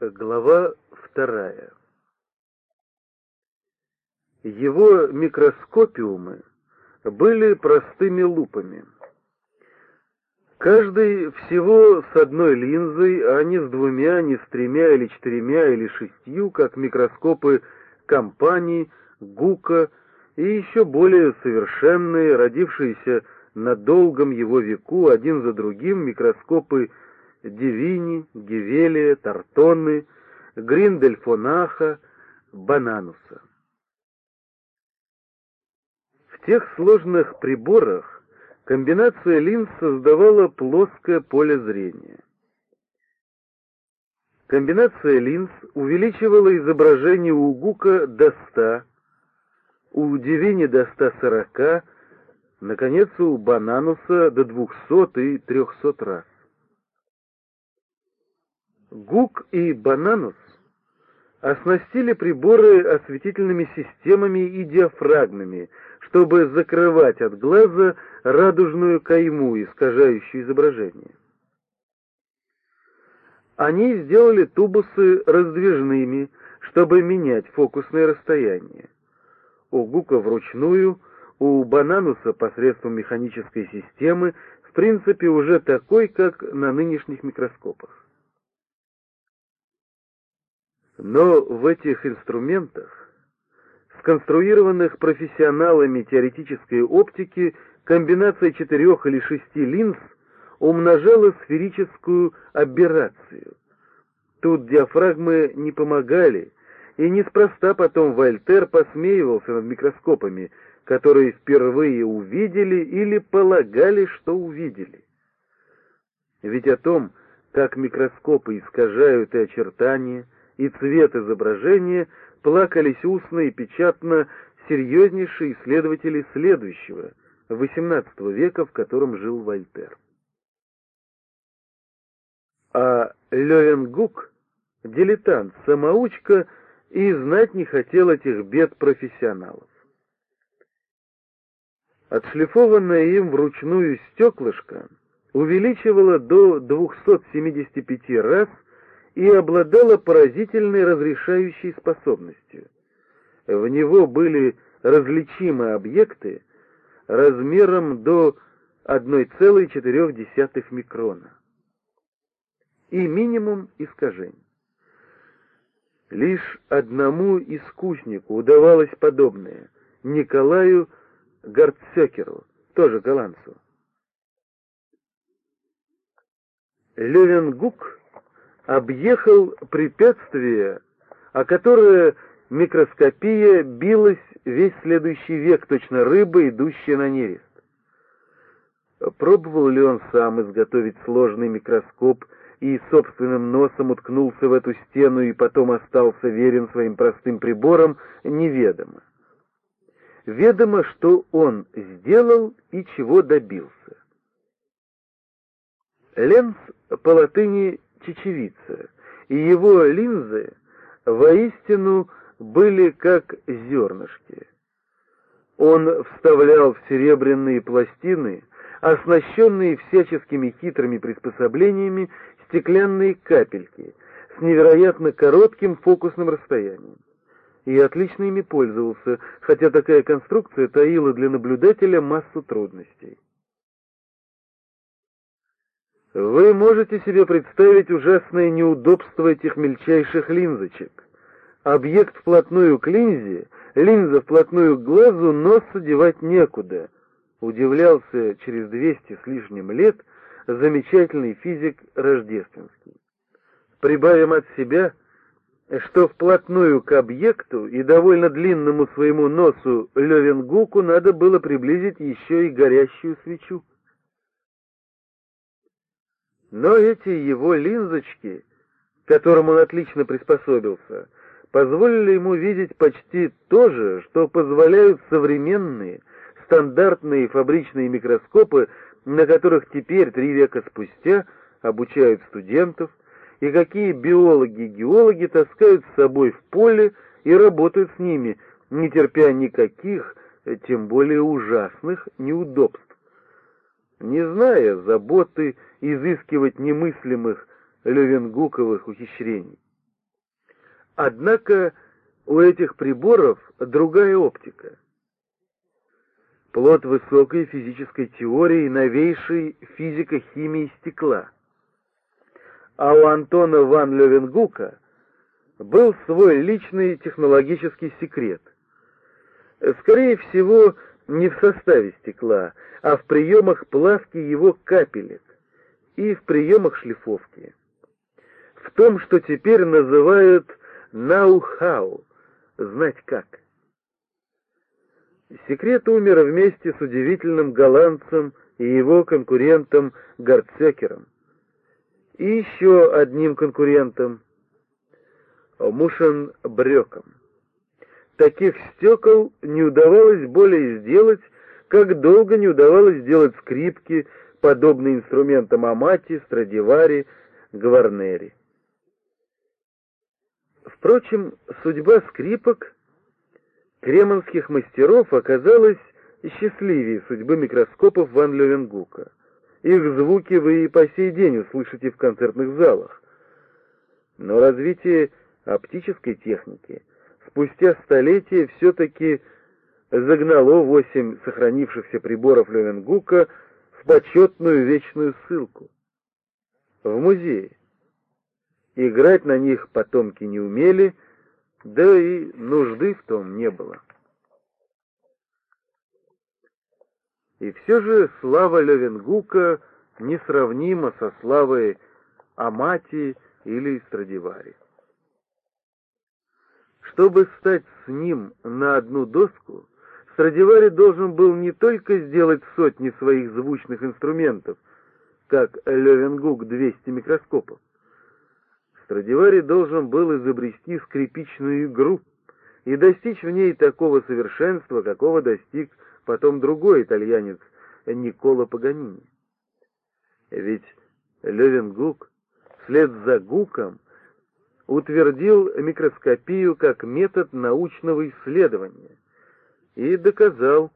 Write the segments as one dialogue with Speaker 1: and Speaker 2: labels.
Speaker 1: Глава вторая. Его микроскопиумы были простыми лупами. Каждый всего с одной линзой, а не с двумя, не с тремя или четырьмя или шестью, как микроскопы компаний, Гука и еще более совершенные, родившиеся на долгом его веку один за другим микроскопы Дивини, Гевелия, Тартоны, Гриндельфонаха, Банануса. В тех сложных приборах комбинация линз создавала плоское поле зрения. Комбинация линз увеличивала изображение у Гука до 100, у Дивини до 140, наконец у Банануса до 200 и 300 раз. Гук и Бананус оснастили приборы осветительными системами и диафрагмами, чтобы закрывать от глаза радужную кайму, искажающую изображение. Они сделали тубусы раздвижными, чтобы менять фокусное расстояние. У Гука вручную, у Банануса посредством механической системы, в принципе уже такой, как на нынешних микроскопах. Но в этих инструментах, сконструированных профессионалами теоретической оптики, комбинация четырех или шести линз умножала сферическую аберрацию. Тут диафрагмы не помогали, и неспроста потом Вольтер посмеивался над микроскопами, которые впервые увидели или полагали, что увидели. Ведь о том, как микроскопы искажают и очертания, и цвет изображения плакались устно и печатно серьезнейшие исследователи следующего, XVIII века, в котором жил Вольтер. А Левенгук, дилетант, самоучка, и знать не хотел этих бед профессионалов. Отшлифованное им вручную стеклышко увеличивало до 275 раз и обладала поразительной разрешающей способностью. В него были различимы объекты размером до 1,4 микрона и минимум искажений. Лишь одному искуснику удавалось подобное — Николаю Гарцекеру, тоже голландцу. Левенгук объехал препятствие, о которое микроскопия билась весь следующий век, точно рыба, идущая на нерест. Пробовал ли он сам изготовить сложный микроскоп и собственным носом уткнулся в эту стену и потом остался верен своим простым приборам, неведомо. Ведомо, что он сделал и чего добился. Ленц по латыни чечевица, и его линзы воистину были как зернышки. Он вставлял в серебряные пластины, оснащенные всяческими хитрыми приспособлениями, стеклянные капельки с невероятно коротким фокусным расстоянием. И отлично ими пользовался, хотя такая конструкция таила для наблюдателя массу трудностей. Вы можете себе представить ужасное неудобство этих мельчайших линзочек. Объект вплотную к линзе, линза вплотную к глазу, нос одевать некуда. Удивлялся через двести с лишним лет замечательный физик Рождественский. Прибавим от себя, что вплотную к объекту и довольно длинному своему носу Левенгуку надо было приблизить еще и горящую свечу. Но эти его линзочки, к которым он отлично приспособился, позволили ему видеть почти то же, что позволяют современные, стандартные фабричные микроскопы, на которых теперь, три века спустя, обучают студентов, и какие биологи и геологи таскают с собой в поле и работают с ними, не терпя никаких, тем более ужасных неудобств не зная заботы изыскивать немыслимых левенгуковых ухищрений. Однако у этих приборов другая оптика. Плод высокой физической теории новейшей физико-химии стекла. А у Антона ван Левенгука был свой личный технологический секрет. Скорее всего, не в составе стекла, а в приемах плавки его капелек и в приемах шлифовки. В том, что теперь называют «ноу-хау» — знать как. Секрет умер вместе с удивительным голландцем и его конкурентом Гарцекером. И еще одним конкурентом — Мушен Бреком. Таких стекол не удавалось более сделать, как долго не удавалось сделать скрипки, подобные инструментам Амати, Страдивари, Гварнери. Впрочем, судьба скрипок кремонских мастеров оказалась счастливее судьбы микроскопов Ван Левенгука. Их звуки вы и по сей день услышите в концертных залах. Но развитие оптической техники спустя столетия все-таки загнало восемь сохранившихся приборов Левенгука в почетную вечную ссылку. В музее. Играть на них потомки не умели, да и нужды в том не было. И все же слава Левенгука несравнима со славой Амати или Страдивари. Чтобы стать с ним на одну доску, Страдивари должен был не только сделать сотни своих звучных инструментов, как Левенгук 200 микроскопов. Страдивари должен был изобрести скрипичную игру и достичь в ней такого совершенства, какого достиг потом другой итальянец Никола Паганини. Ведь Левенгук вслед за Гуком утвердил микроскопию как метод научного исследования и доказал,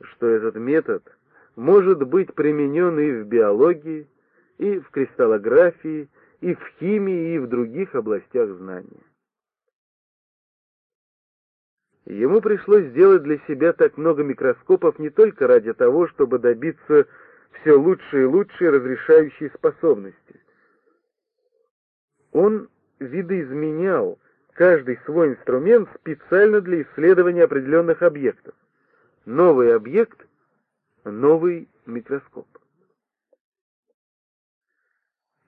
Speaker 1: что этот метод может быть применен и в биологии, и в кристаллографии, и в химии, и в других областях знания. Ему пришлось сделать для себя так много микроскопов не только ради того, чтобы добиться все лучше и лучше разрешающей способности. Он видоизменял каждый свой инструмент специально для исследования определенных объектов. Новый объект — новый микроскоп.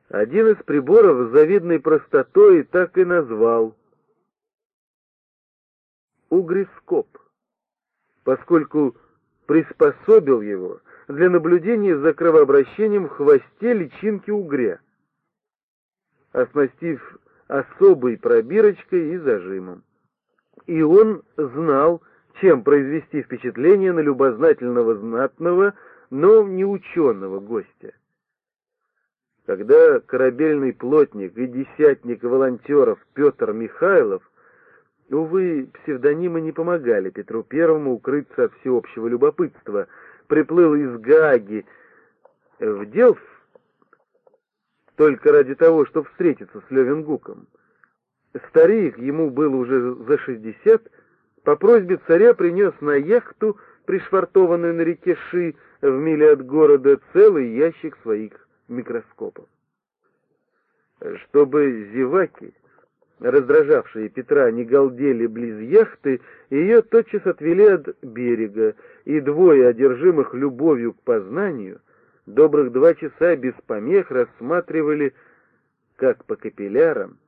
Speaker 1: Один из приборов завидной простотой так и назвал угрископ, поскольку приспособил его для наблюдения за кровообращением в хвосте личинки угря, оснастив особой пробирочкой и зажимом. И он знал, чем произвести впечатление на любознательного знатного, но не ученого гостя. Когда корабельный плотник и десятник волонтеров Петр Михайлов, увы, псевдонимы не помогали Петру Первому укрыться от всеобщего любопытства, приплыл из Гаги в Делф только ради того, чтобы встретиться с Левенгуком. Старик, ему было уже за шестьдесят, по просьбе царя принес на яхту, пришвартованную на реке Ши в миле от города, целый ящик своих микроскопов. Чтобы зеваки, раздражавшие Петра, не галдели близ яхты, ее тотчас отвели от берега, и двое одержимых любовью к познанию добрых два часа без помех рассматривали, как по капиллярам,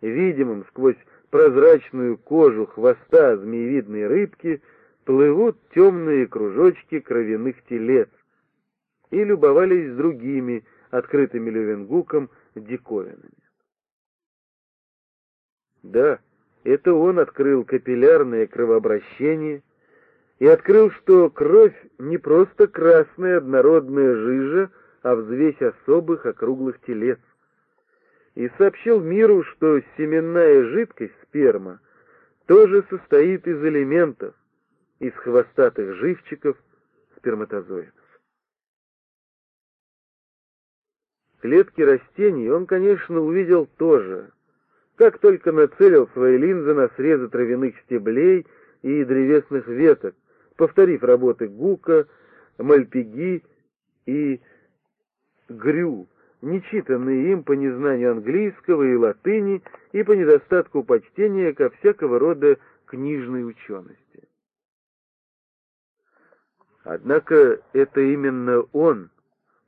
Speaker 1: видимым сквозь прозрачную кожу хвоста змеевидной рыбки, плывут темные кружочки кровяных телец, и любовались другими, открытыми Левенгуком, диковинами. Да, это он открыл капиллярное кровообращение, и открыл, что кровь не просто красная однородная жижа, а взвесь особых округлых телец. И сообщил миру, что семенная жидкость, сперма, тоже состоит из элементов, из хвостатых живчиков сперматозоидов. Клетки растений он, конечно, увидел тоже, как только нацелил свои линзы на срезы травяных стеблей и древесных веток, повторив работы Гука, Мальпиги и Грю, нечитанные им по незнанию английского и латыни и по недостатку почтения ко всякого рода книжной учености. Однако это именно он,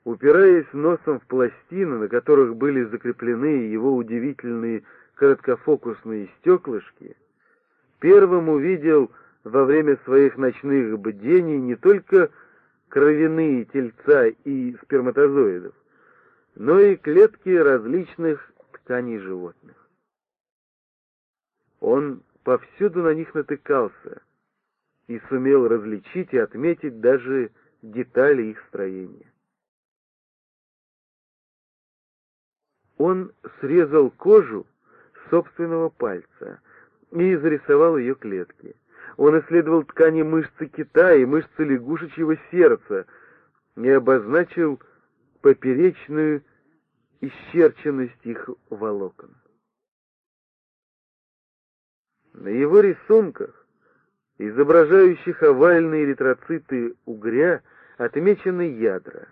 Speaker 1: упираясь носом в пластины, на которых были закреплены его удивительные короткофокусные стеклышки, первым увидел во время своих ночных бдений не только кровяные тельца и сперматозоидов, но и клетки различных тканей животных. Он повсюду на них натыкался и сумел различить и отметить даже детали их строения. Он срезал кожу собственного пальца и зарисовал ее клетки. Он исследовал ткани мышцы кита и мышцы лягушечьего сердца и обозначил поперечную исчерченность их волокон. На его рисунках, изображающих овальные эритроциты угря, отмечены ядра.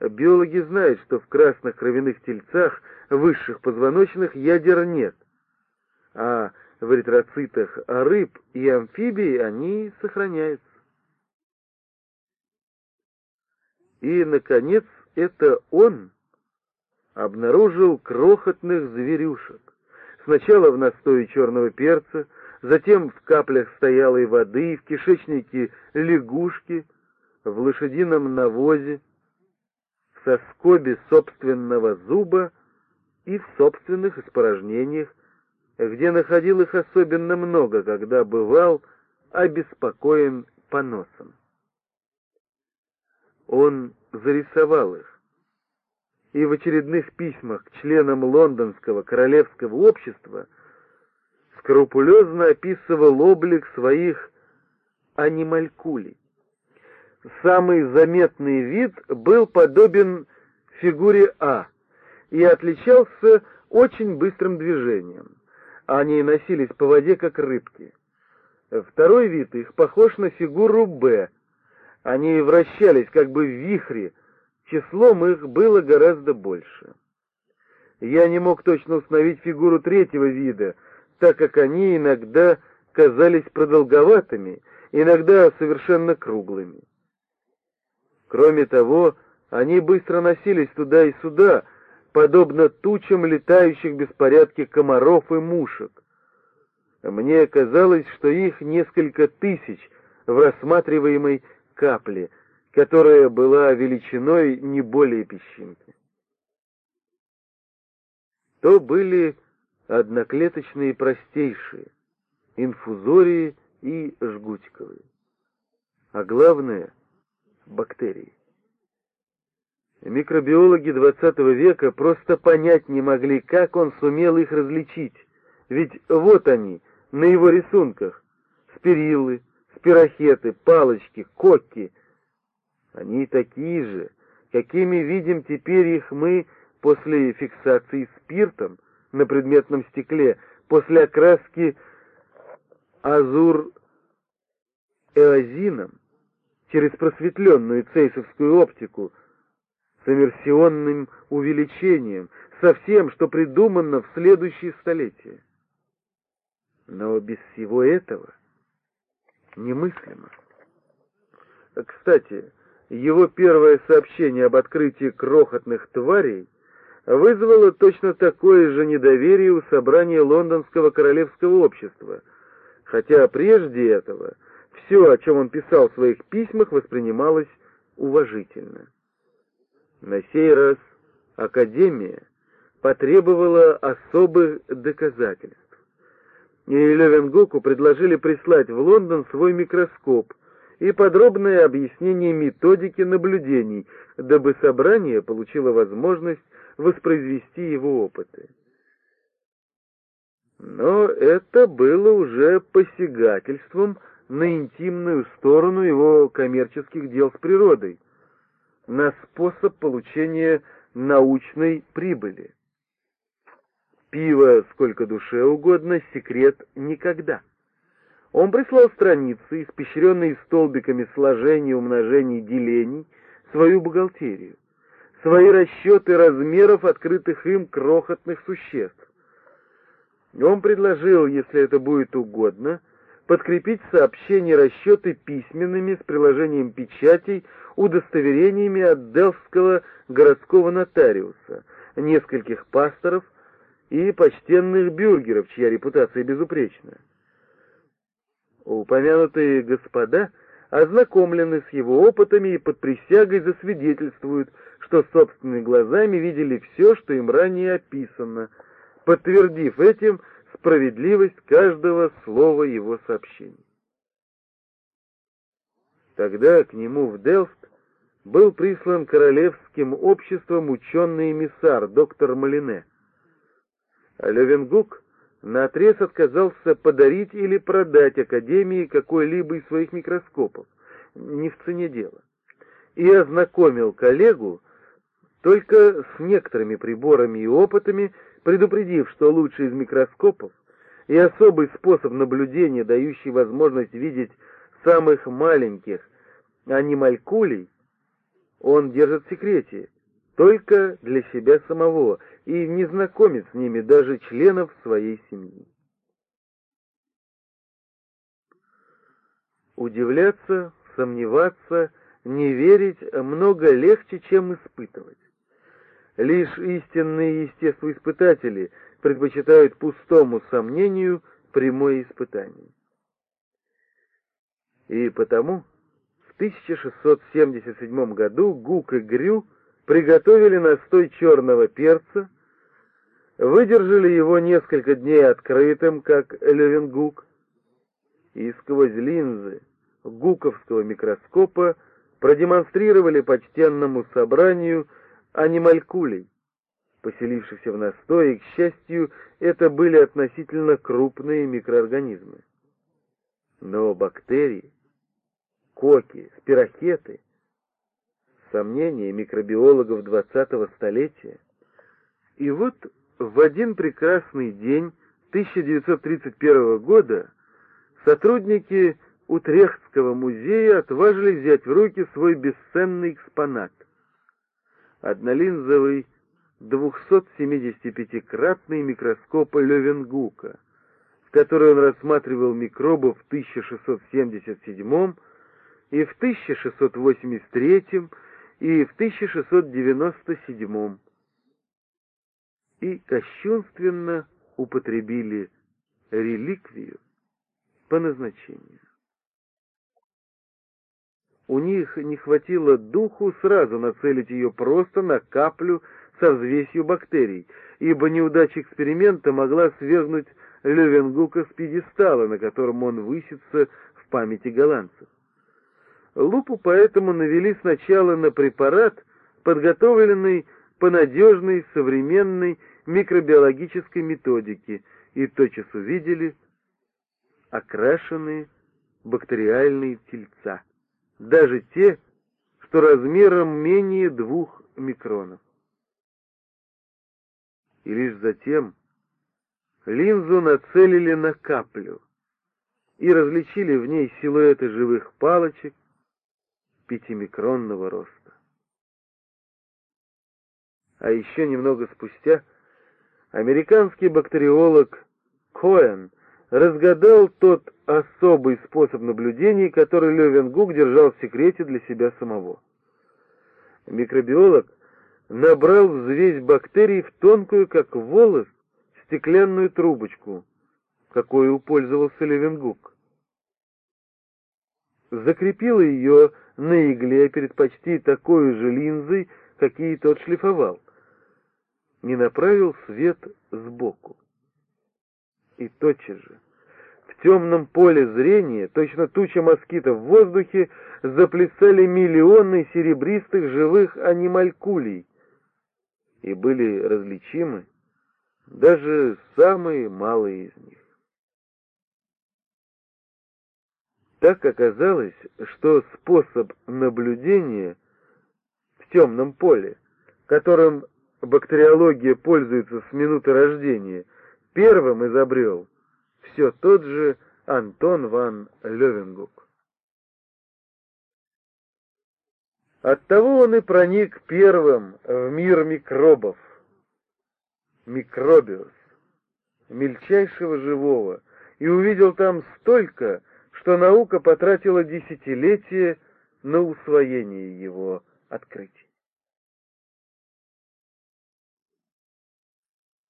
Speaker 1: Биологи знают, что в красных кровяных тельцах высших позвоночных ядер нет, а в эритроцитах рыб и амфибий они сохраняются. И, наконец, это он обнаружил крохотных зверюшек. Сначала в настое черного перца, затем в каплях стоялой воды, в кишечнике лягушки, в лошадином навозе, в соскобе собственного зуба и в собственных испорожнениях, где находил их особенно много, когда бывал обеспокоен поносом. Он зарисовал их, и в очередных письмах к членам Лондонского королевского общества скрупулезно описывал облик своих анималькулей. Самый заметный вид был подобен фигуре А и отличался очень быстрым движением. Они носились по воде, как рыбки. Второй вид их похож на фигуру Б. Они вращались как бы в вихре, Числом их было гораздо больше. Я не мог точно установить фигуру третьего вида, так как они иногда казались продолговатыми, иногда совершенно круглыми. Кроме того, они быстро носились туда и сюда, подобно тучам летающих в беспорядке комаров и мушек. Мне казалось, что их несколько тысяч в рассматриваемой капле — которая была величиной не более песчинки. То были одноклеточные простейшие, инфузории и жгутиковые. А главное — бактерии. Микробиологи XX века просто понять не могли, как он сумел их различить. Ведь вот они, на его рисунках. Спириллы, спирохеты, палочки, кокки — они такие же, какими видим теперь их мы после фиксации спиртом на предметном стекле, после окраски азур-эозином через просветленную цейсовскую оптику с иммерсионным увеличением, со всем, что придумано в следующие столетия. Но без всего этого немыслимо. Кстати, его первое сообщение об открытии крохотных тварей вызвало точно такое же недоверие у собрания Лондонского королевского общества, хотя прежде этого все, о чем он писал в своих письмах, воспринималось уважительно. На сей раз Академия потребовала особых доказательств. И Левенгоку предложили прислать в Лондон свой микроскоп — и подробное объяснение методики наблюдений, дабы собрание получило возможность воспроизвести его опыты. Но это было уже посягательством на интимную сторону его коммерческих дел с природой, на способ получения научной прибыли. пиво сколько душе угодно, секрет никогда. Он прислал страницы, испещренные столбиками сложений, умножений, делений, свою бухгалтерию, свои расчеты размеров открытых им крохотных существ. Он предложил, если это будет угодно, подкрепить сообщения расчеты письменными с приложением печатей, удостоверениями от Делфского городского нотариуса, нескольких пасторов и почтенных бюргеров, чья репутация безупречна. Упомянутые господа ознакомлены с его опытами и под присягой засвидетельствуют, что собственными глазами видели все, что им ранее описано, подтвердив этим справедливость каждого слова его сообщений. Тогда к нему в Делфт был прислан королевским обществом ученый эмиссар доктор Малине. А Левенгук наотрез отказался подарить или продать Академии какой-либо из своих микроскопов, не в цене дела, и ознакомил коллегу только с некоторыми приборами и опытами, предупредив, что лучший из микроскопов и особый способ наблюдения, дающий возможность видеть самых маленьких анималькулей, он держит в секрете, только для себя самого, и не знакомит с ними даже членов своей семьи. Удивляться, сомневаться, не верить много легче, чем испытывать. Лишь истинные естествоиспытатели предпочитают пустому сомнению прямое испытание. И потому в 1677 году Гук и Грю приготовили настой черного перца, выдержали его несколько дней открытым, как Левенгук, и сквозь линзы гуковского микроскопа продемонстрировали почтенному собранию анималькулей, поселившихся в настое, и, к счастью, это были относительно крупные микроорганизмы. Но бактерии, коки, спирохеты, сомнения микробиологов двадцатого столетия. И вот в один прекрасный день 1931 года сотрудники Утрехтского музея отважились взять в руки свой бесценный экспонат однолинзовый 275-кратный микроскоп Левенгука, в который он рассматривал микробы в 1677 и в 1683 и в 1697 и кощунственно употребили реликвию по назначению. У них не хватило духу сразу нацелить ее просто на каплю со взвесью бактерий, ибо неудача эксперимента могла свергнуть Левенгука с пьедестала, на котором он высится в памяти голландцев. Лупу поэтому навели сначала на препарат, подготовленный по надежной современной микробиологической методике, и тотчас увидели окрашенные бактериальные тельца даже те, что размером менее двух микронов. И лишь затем линзу нацелили на каплю и различили в ней силуэты живых палочек пятимикронного роста. А еще немного спустя американский бактериолог Коэн разгадал тот особый способ наблюдений, который Левенгук держал в секрете для себя самого. Микробиолог набрал взвесь бактерий в тонкую, как волос, стеклянную трубочку, какой пользовался Левенгук. Закрепил ее на игле перед почти такой же линзой, какие тот шлифовал, и направил свет сбоку. И тотчас же в темном поле зрения, точно туча москитов в воздухе, заплясали миллионы серебристых живых анималькулей, и были различимы даже самые малые из них. Так оказалось, что способ наблюдения в темном поле, которым бактериология пользуется с минуты рождения, первым изобрел все тот же Антон ван Левенгук. Оттого он и проник первым в мир микробов, микробиус, мельчайшего живого, и увидел там столько, что наука потратила десятилетия на усвоение его открытий.